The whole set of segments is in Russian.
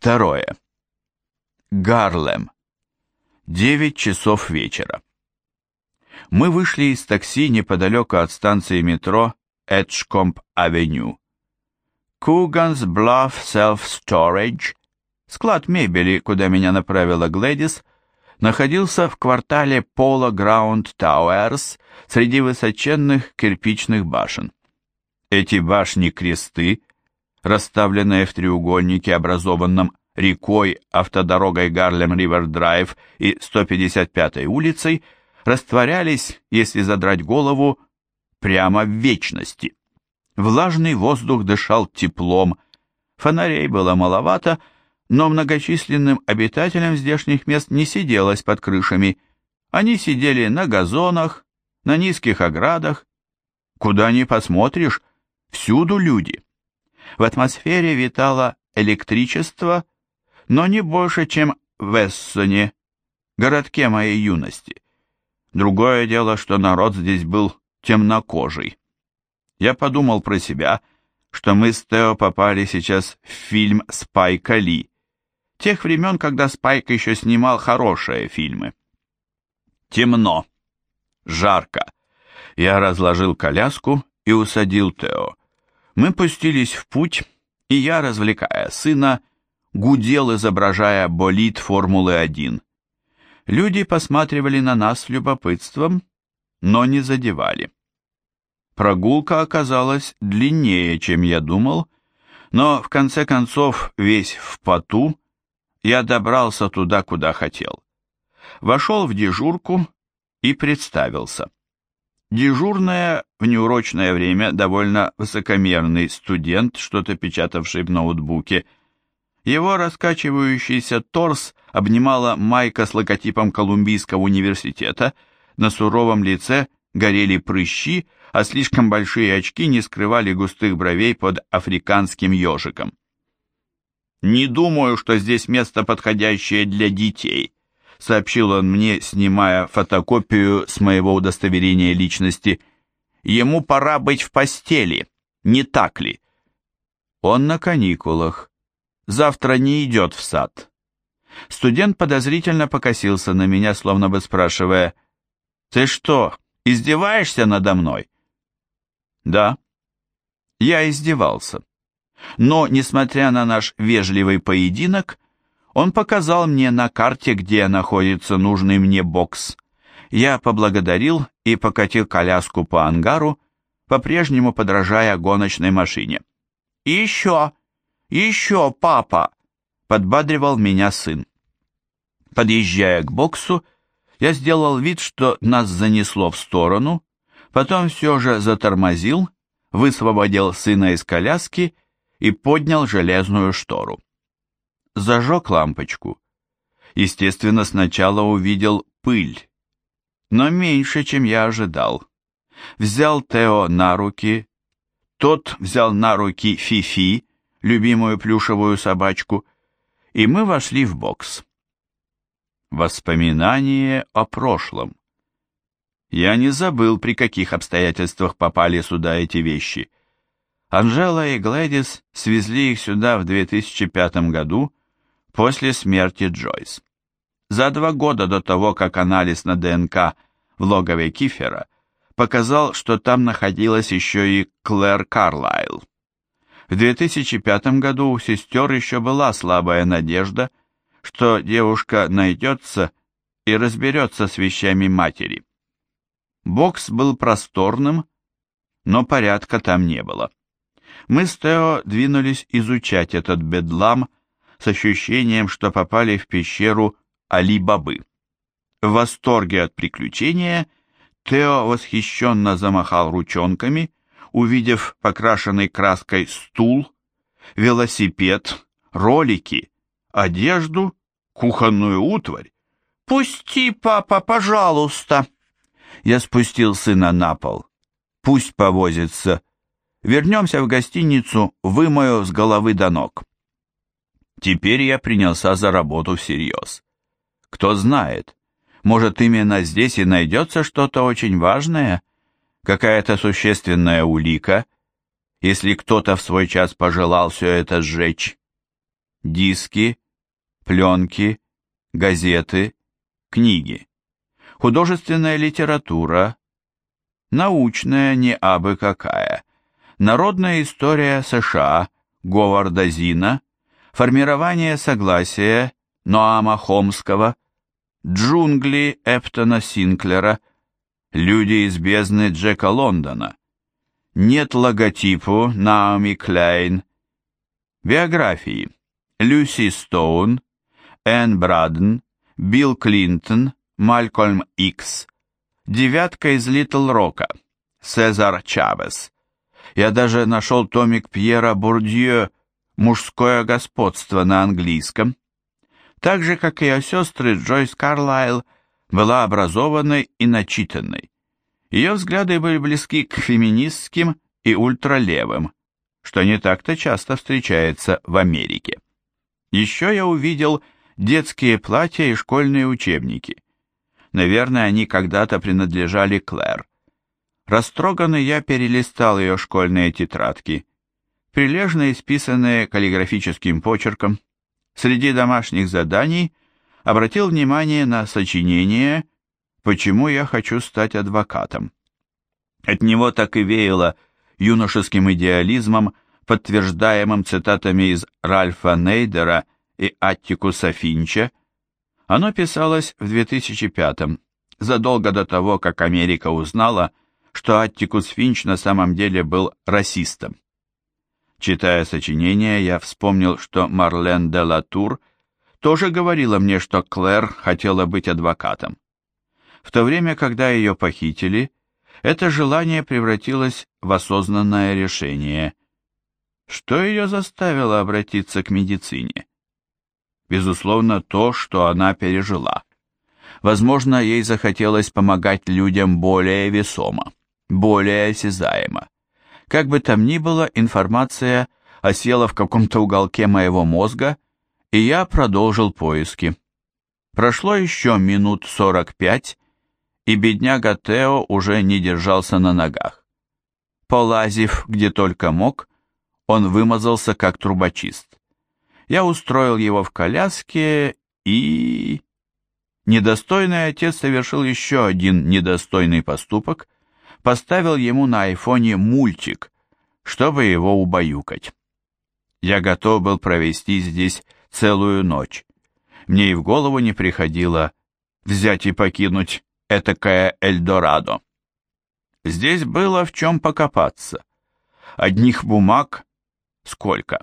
Второе. Гарлем. Девять часов вечера. Мы вышли из такси неподалеку от станции метро Эджкомп-авеню. Куганс Bluff Self Storage, склад мебели, куда меня направила Глэдис, находился в квартале Polo Ground Towers среди высоченных кирпичных башен. Эти башни-кресты расставлены в треугольнике, образованном рекой, автодорогой Гарлем-Ривер-Драйв и 155-й улицей, растворялись, если задрать голову, прямо в вечности. Влажный воздух дышал теплом, фонарей было маловато, но многочисленным обитателям здешних мест не сиделось под крышами. Они сидели на газонах, на низких оградах. Куда ни посмотришь, всюду люди. В атмосфере витало электричество, но не больше, чем в Эссоне, городке моей юности. Другое дело, что народ здесь был темнокожий. Я подумал про себя, что мы с Тео попали сейчас в фильм Спайка Ли, тех времен, когда Спайк еще снимал хорошие фильмы. Темно, жарко. Я разложил коляску и усадил Тео. Мы пустились в путь, и я, развлекая сына, гудел, изображая болид Формулы-1. Люди посматривали на нас с любопытством, но не задевали. Прогулка оказалась длиннее, чем я думал, но в конце концов, весь в поту, я добрался туда, куда хотел. Вошел в дежурку и представился. Дежурное в неурочное время довольно высокомерный студент, что-то печатавший в ноутбуке. Его раскачивающийся торс обнимала майка с логотипом Колумбийского университета, на суровом лице горели прыщи, а слишком большие очки не скрывали густых бровей под африканским ежиком. «Не думаю, что здесь место подходящее для детей», сообщил он мне, снимая фотокопию с моего удостоверения личности. Ему пора быть в постели, не так ли? Он на каникулах. Завтра не идет в сад. Студент подозрительно покосился на меня, словно бы спрашивая, «Ты что, издеваешься надо мной?» «Да, я издевался». Но, несмотря на наш вежливый поединок, он показал мне на карте, где находится нужный мне бокс. Я поблагодарил и покатил коляску по ангару, по-прежнему подражая гоночной машине. «Еще! Еще, папа!» — подбадривал меня сын. Подъезжая к боксу, я сделал вид, что нас занесло в сторону, потом все же затормозил, высвободил сына из коляски и поднял железную штору зажег лампочку. Естественно, сначала увидел пыль, но меньше, чем я ожидал. Взял Тео на руки, тот взял на руки Фифи, любимую плюшевую собачку, и мы вошли в бокс. Воспоминание о прошлом. Я не забыл, при каких обстоятельствах попали сюда эти вещи. Анжела и Глэдис свезли их сюда в 2005 году после смерти Джойс. За два года до того, как анализ на ДНК в логове Кифера показал, что там находилась еще и Клэр Карлайл. В 2005 году у сестер еще была слабая надежда, что девушка найдется и разберется с вещами матери. Бокс был просторным, но порядка там не было. Мы с Тео двинулись изучать этот бедлам, с ощущением, что попали в пещеру Али-Бабы. В восторге от приключения Тео восхищенно замахал ручонками, увидев покрашенный краской стул, велосипед, ролики, одежду, кухонную утварь. «Пусти, папа, пожалуйста!» Я спустил сына на пол. «Пусть повозится. Вернемся в гостиницу, вымою с головы до ног». Теперь я принялся за работу всерьез. Кто знает, может именно здесь и найдется что-то очень важное, какая-то существенная улика, если кто-то в свой час пожелал все это сжечь. Диски, пленки, газеты, книги, художественная литература, научная не абы какая, народная история США, Говарда Зина – Формирование согласия Ноама Хомского, джунгли Эптона Синклера, люди из бездны Джека Лондона, нет логотипу Наоми Кляйн, биографии Люси Стоун, Энн Браден, Билл Клинтон, Малькольм Икс, девятка из Литл Рока, Сезар Чавес. Я даже нашел томик Пьера Бурдье мужское господство на английском, так же, как и ее сестры Джойс Карлайл, была образованной и начитанной. Ее взгляды были близки к феминистским и ультралевым, что не так-то часто встречается в Америке. Еще я увидел детские платья и школьные учебники. Наверное, они когда-то принадлежали Клэр. Растроганный я перелистал ее школьные тетрадки – прилежно исписанные каллиграфическим почерком, среди домашних заданий обратил внимание на сочинение «Почему я хочу стать адвокатом». От него так и веяло юношеским идеализмом, подтверждаемым цитатами из Ральфа Нейдера и Аттикуса Финча. Оно писалось в 2005 задолго до того, как Америка узнала, что Аттикус Финч на самом деле был расистом. Читая сочинение, я вспомнил, что Марлен де Латур тоже говорила мне, что Клэр хотела быть адвокатом. В то время, когда ее похитили, это желание превратилось в осознанное решение. Что ее заставило обратиться к медицине? Безусловно, то, что она пережила. Возможно, ей захотелось помогать людям более весомо, более осязаемо. Как бы там ни было, информация осела в каком-то уголке моего мозга, и я продолжил поиски. Прошло еще минут сорок пять, и бедняга Тео уже не держался на ногах. Полазив где только мог, он вымазался как трубочист. Я устроил его в коляске и... Недостойный отец совершил еще один недостойный поступок — поставил ему на айфоне мультик, чтобы его убаюкать. Я готов был провести здесь целую ночь. Мне и в голову не приходило взять и покинуть этакое Эльдорадо. Здесь было в чем покопаться. Одних бумаг сколько?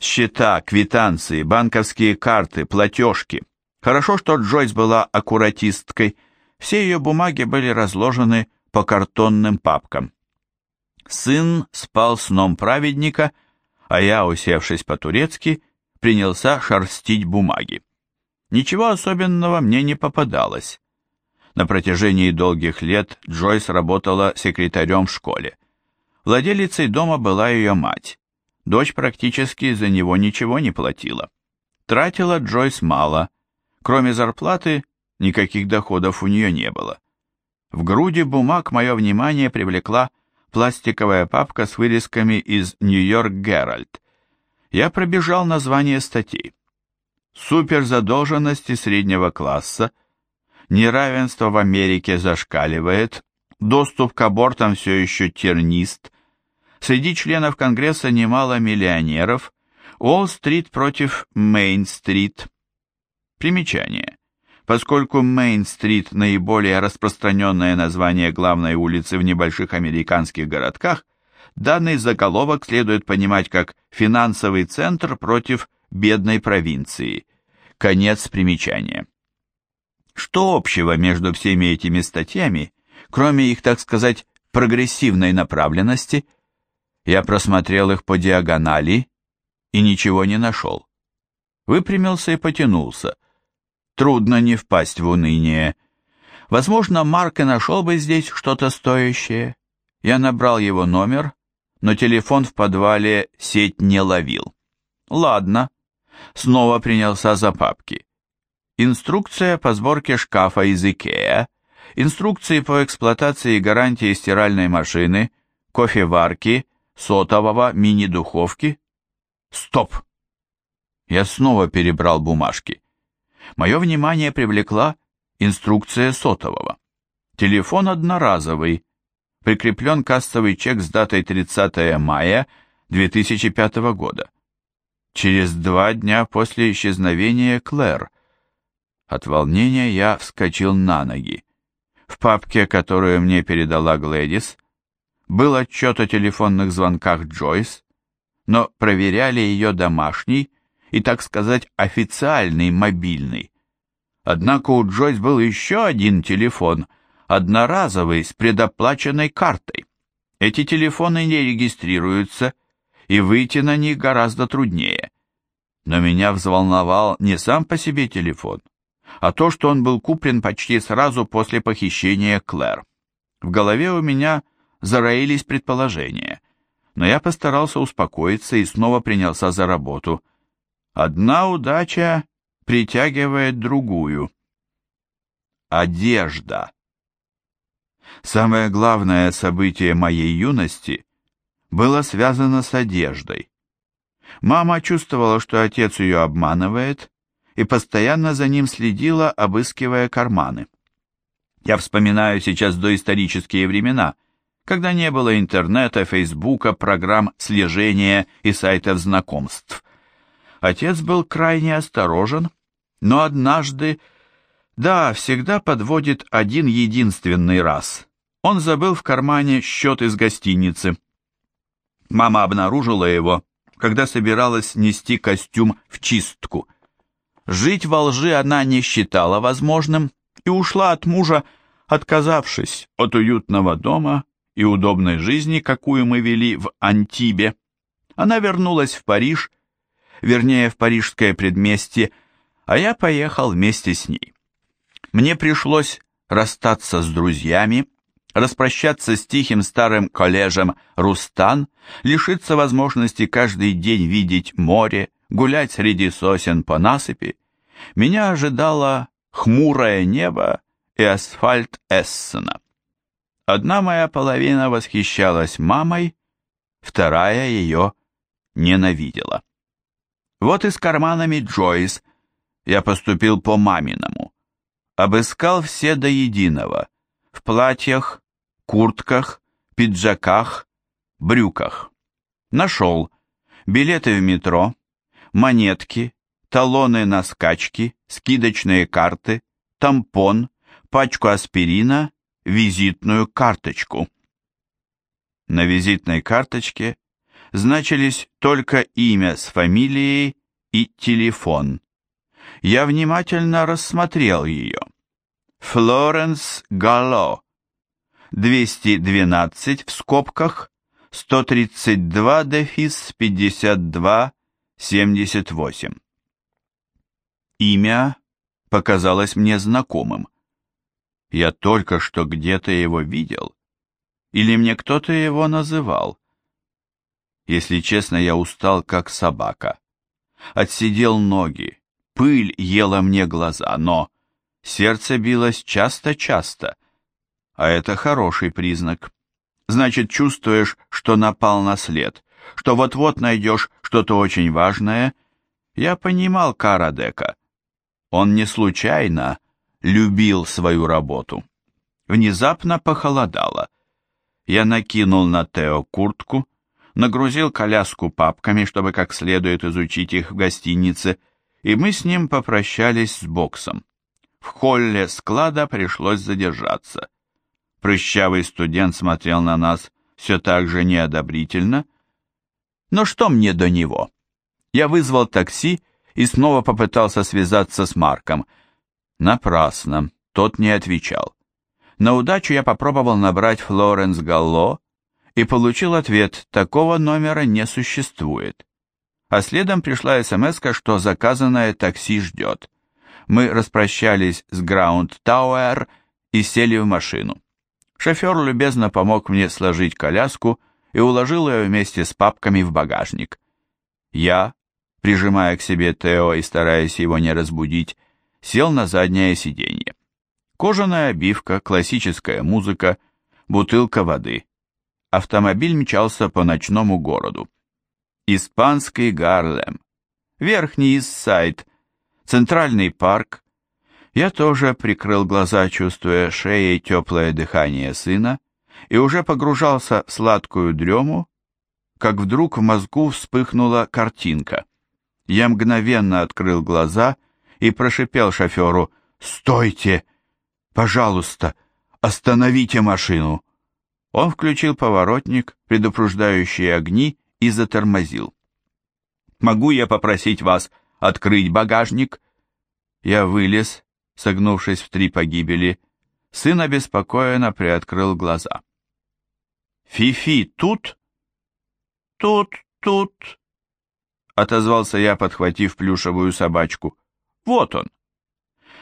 Счета, квитанции, банковские карты, платежки. Хорошо, что Джойс была аккуратисткой. Все ее бумаги были разложены по картонным папкам. Сын спал сном праведника, а я, усевшись по-турецки, принялся шерстить бумаги. Ничего особенного мне не попадалось. На протяжении долгих лет Джойс работала секретарем в школе. Владелицей дома была ее мать. Дочь практически за него ничего не платила. Тратила Джойс мало. Кроме зарплаты, никаких доходов у нее не было. В груди бумаг мое внимание привлекла пластиковая папка с вырезками из «Нью-Йорк Геральт». Я пробежал название статей. Суперзадолженности среднего класса, неравенство в Америке зашкаливает, доступ к абортам все еще тернист, среди членов Конгресса немало миллионеров, Уолл-стрит против Мейн-стрит. Примечание. Поскольку Мейн-стрит – наиболее распространенное название главной улицы в небольших американских городках, данный заголовок следует понимать как «финансовый центр против бедной провинции». Конец примечания. Что общего между всеми этими статьями, кроме их, так сказать, прогрессивной направленности? Я просмотрел их по диагонали и ничего не нашел. Выпрямился и потянулся – трудно не впасть в уныние. Возможно, Марк и нашел бы здесь что-то стоящее. Я набрал его номер, но телефон в подвале сеть не ловил. Ладно. Снова принялся за папки. Инструкция по сборке шкафа из Икея, инструкции по эксплуатации и гарантии стиральной машины, кофеварки, сотового, мини-духовки. Стоп! Я снова перебрал бумажки. Мое внимание привлекла инструкция сотового. Телефон одноразовый, прикреплен кассовый чек с датой 30 мая 2005 года. Через два дня после исчезновения Клэр. От волнения я вскочил на ноги. В папке, которую мне передала Глэдис, был отчет о телефонных звонках Джойс, но проверяли ее домашний и, так сказать, официальный мобильный. Однако у Джойс был еще один телефон, одноразовый, с предоплаченной картой. Эти телефоны не регистрируются, и выйти на них гораздо труднее. Но меня взволновал не сам по себе телефон, а то, что он был куплен почти сразу после похищения Клэр. В голове у меня зароились предположения, но я постарался успокоиться и снова принялся за работу, Одна удача притягивает другую. Одежда. Самое главное событие моей юности было связано с одеждой. Мама чувствовала, что отец ее обманывает, и постоянно за ним следила, обыскивая карманы. Я вспоминаю сейчас доисторические времена, когда не было интернета, фейсбука, программ слежения и сайтов знакомств. Отец был крайне осторожен, но однажды, да, всегда подводит один единственный раз. Он забыл в кармане счет из гостиницы. Мама обнаружила его, когда собиралась нести костюм в чистку. Жить во лжи она не считала возможным и ушла от мужа, отказавшись от уютного дома и удобной жизни, какую мы вели в Антибе. Она вернулась в Париж вернее, в парижское предместье, а я поехал вместе с ней. Мне пришлось расстаться с друзьями, распрощаться с тихим старым коллежем Рустан, лишиться возможности каждый день видеть море, гулять среди сосен по насыпи. Меня ожидало хмурое небо и асфальт Эссена. Одна моя половина восхищалась мамой, вторая ее ненавидела. Вот и с карманами Джойс я поступил по-маминому. Обыскал все до единого. В платьях, куртках, пиджаках, брюках. Нашел билеты в метро, монетки, талоны на скачки, скидочные карты, тампон, пачку аспирина, визитную карточку. На визитной карточке значились только имя с фамилией и телефон. Я внимательно рассмотрел ее. Флоренс Галло, 212 в скобках, 132 дефис 52 78. Имя показалось мне знакомым. Я только что где-то его видел. Или мне кто-то его называл. Если честно, я устал, как собака. Отсидел ноги, пыль ела мне глаза, но сердце билось часто-часто, а это хороший признак. Значит, чувствуешь, что напал на след, что вот-вот найдешь что-то очень важное. Я понимал Карадека. Он не случайно любил свою работу. Внезапно похолодало. Я накинул на Тео куртку, нагрузил коляску папками, чтобы как следует изучить их в гостинице, и мы с ним попрощались с боксом. В холле склада пришлось задержаться. Прыщавый студент смотрел на нас все так же неодобрительно. Но что мне до него? Я вызвал такси и снова попытался связаться с Марком. Напрасно, тот не отвечал. На удачу я попробовал набрать Флоренс Галло, и получил ответ, такого номера не существует. А следом пришла смс что заказанное такси ждет. Мы распрощались с Граунд Тауэр и сели в машину. Шофер любезно помог мне сложить коляску и уложил ее вместе с папками в багажник. Я, прижимая к себе Тео и стараясь его не разбудить, сел на заднее сиденье. Кожаная обивка, классическая музыка, бутылка воды. Автомобиль мчался по ночному городу. Испанский Гарлем, Верхний Иссайд, Центральный парк. Я тоже прикрыл глаза, чувствуя шеей теплое дыхание сына, и уже погружался в сладкую дрему, как вдруг в мозгу вспыхнула картинка. Я мгновенно открыл глаза и прошипел шоферу «Стойте! Пожалуйста, остановите машину!» Он включил поворотник, предупреждающие огни, и затормозил. «Могу я попросить вас открыть багажник?» Я вылез, согнувшись в три погибели. Сын обеспокоенно приоткрыл глаза. «Фифи тут?» «Тут, тут!» Отозвался я, подхватив плюшевую собачку. «Вот он!»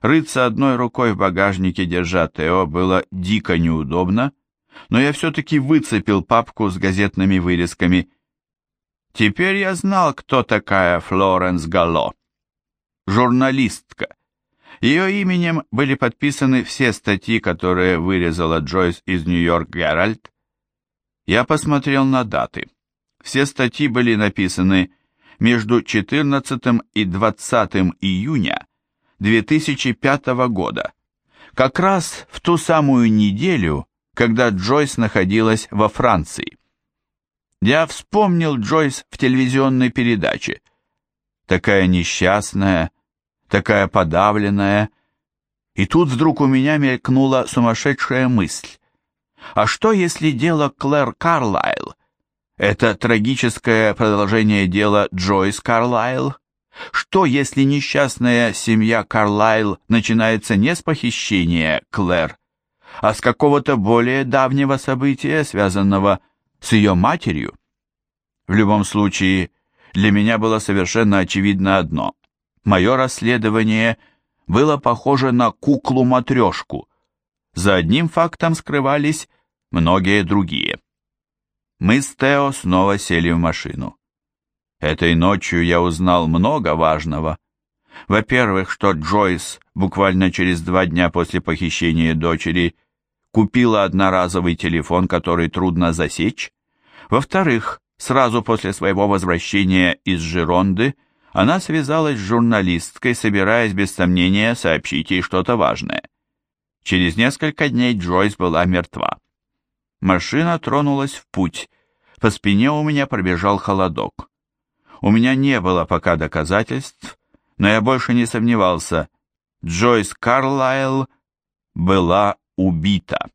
Рыться одной рукой в багажнике, держа Тео, было дико неудобно, но я все-таки выцепил папку с газетными вырезками. Теперь я знал, кто такая Флоренс Галло. Журналистка. Ее именем были подписаны все статьи, которые вырезала Джойс из Нью-Йорк Геральт. Я посмотрел на даты. Все статьи были написаны между 14 и 20 июня 2005 года, как раз в ту самую неделю, когда Джойс находилась во Франции. Я вспомнил Джойс в телевизионной передаче. Такая несчастная, такая подавленная. И тут вдруг у меня мелькнула сумасшедшая мысль. А что, если дело Клэр Карлайл? Это трагическое продолжение дела Джойс Карлайл? Что, если несчастная семья Карлайл начинается не с похищения Клэр, а с какого-то более давнего события, связанного с ее матерью. В любом случае, для меня было совершенно очевидно одно. Мое расследование было похоже на куклу-матрешку. За одним фактом скрывались многие другие. Мы с Тео снова сели в машину. Этой ночью я узнал много важного. Во-первых, что Джойс буквально через два дня после похищения дочери купила одноразовый телефон, который трудно засечь. Во-вторых, сразу после своего возвращения из Жеронды она связалась с журналисткой, собираясь без сомнения сообщить ей что-то важное. Через несколько дней Джойс была мертва. Машина тронулась в путь. По спине у меня пробежал холодок. У меня не было пока доказательств, но я больше не сомневался, Джойс Карлайл была убита.